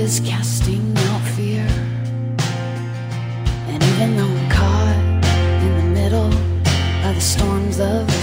is casting out fear. And even though I'm caught in the middle of the storms of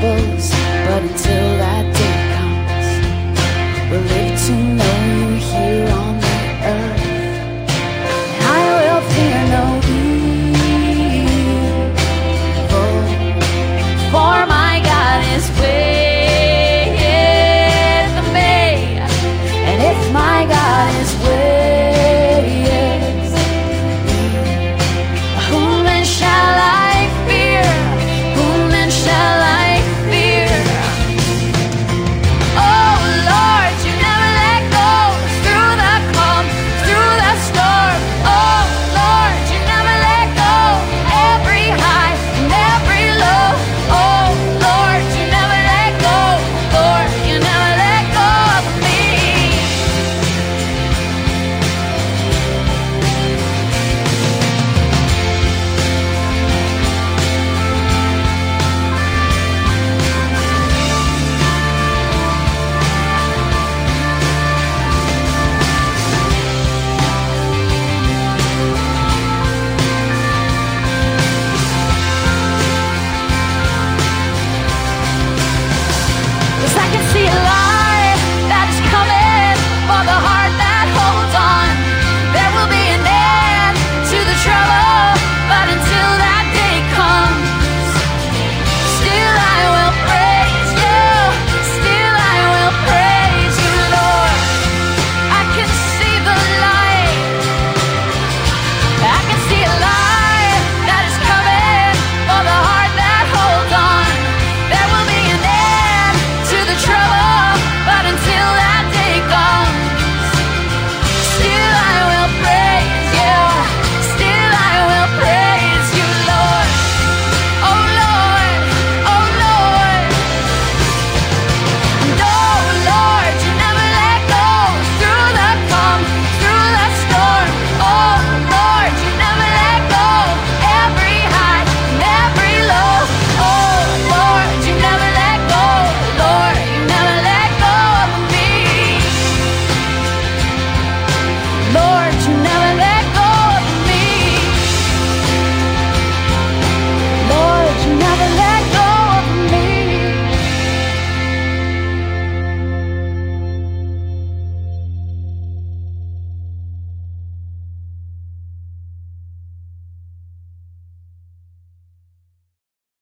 troubles, but until